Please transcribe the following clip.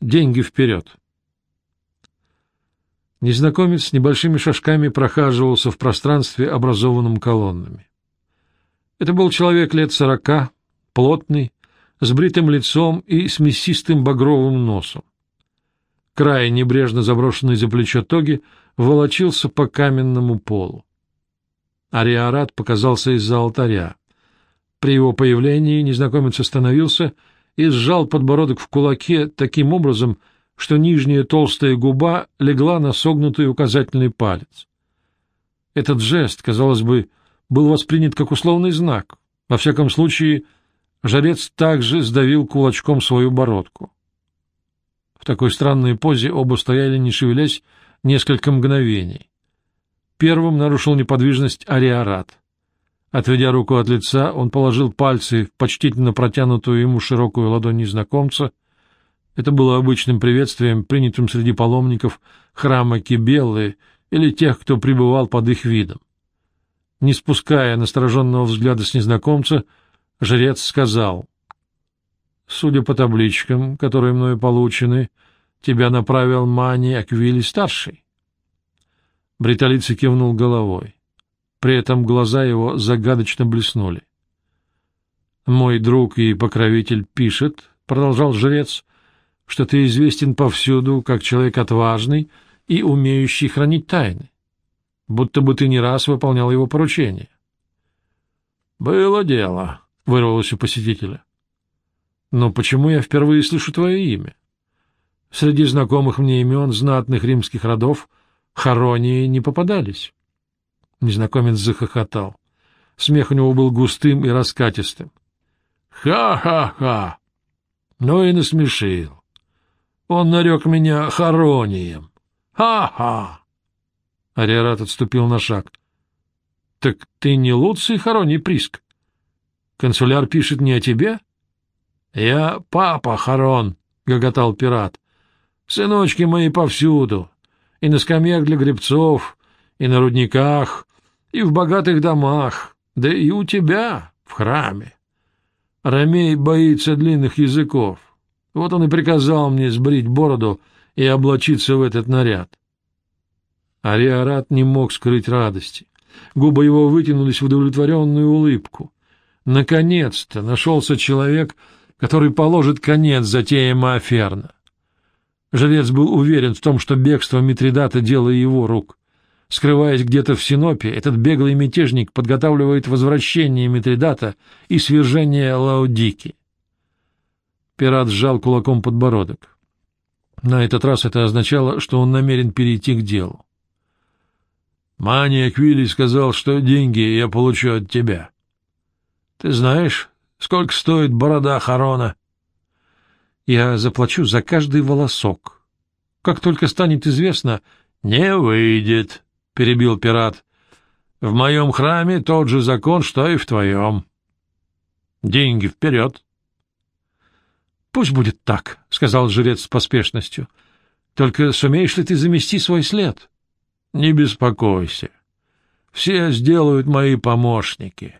Деньги вперед. Незнакомец с небольшими шажками прохаживался в пространстве, образованном колоннами. Это был человек лет сорока, плотный, с бритым лицом и с мясистым багровым носом. Край, небрежно заброшенный за плечо тоги, волочился по каменному полу. Ариарат показался из-за алтаря. При его появлении незнакомец остановился и сжал подбородок в кулаке таким образом, что нижняя толстая губа легла на согнутый указательный палец. Этот жест, казалось бы, был воспринят как условный знак. Во всяком случае, жрец также сдавил кулачком свою бородку. В такой странной позе оба стояли, не шевелясь, несколько мгновений. Первым нарушил неподвижность Ариарат. Отведя руку от лица, он положил пальцы в почтительно протянутую ему широкую ладонь незнакомца. Это было обычным приветствием, принятым среди паломников храма Кибеллы или тех, кто пребывал под их видом. Не спуская настороженного взгляда с незнакомца, жрец сказал, «Судя по табличкам, которые мною получены, тебя направил Мани Аквили-старший». Бриталица кивнул головой. При этом глаза его загадочно блеснули. «Мой друг и покровитель пишет, — продолжал жрец, — что ты известен повсюду как человек отважный и умеющий хранить тайны, будто бы ты не раз выполнял его поручения». «Было дело», — вырвалось у посетителя. «Но почему я впервые слышу твое имя? Среди знакомых мне имен знатных римских родов Харонии не попадались. Незнакомец захохотал. Смех у него был густым и раскатистым. «Ха-ха-ха! Ну и насмешил. Он нарек меня Харонием. Ха-ха!» Ариарат отступил на шаг. — Так ты не Луций Хароний Приск? Консуляр пишет не о тебе? — Я папа Харон, — гоготал пират. — Сыночки мои повсюду и на скамьях для гребцов, и на рудниках, и в богатых домах, да и у тебя в храме. Ромей боится длинных языков. Вот он и приказал мне сбрить бороду и облачиться в этот наряд. Ариарат не мог скрыть радости. Губы его вытянулись в удовлетворенную улыбку. Наконец-то нашелся человек, который положит конец затеям Аферна. Жрец был уверен в том, что бегство Митридата — дело его рук. Скрываясь где-то в Синопе, этот беглый мятежник подготавливает возвращение Митридата и свержение Лаодики. Пират сжал кулаком подбородок. На этот раз это означало, что он намерен перейти к делу. «Мания Квилли сказал, что деньги я получу от тебя. Ты знаешь, сколько стоит борода Харона?» Я заплачу за каждый волосок. Как только станет известно... — Не выйдет, — перебил пират. — В моем храме тот же закон, что и в твоем. Деньги вперед. — Пусть будет так, — сказал жрец с поспешностью. — Только сумеешь ли ты замести свой след? — Не беспокойся. Все сделают мои помощники.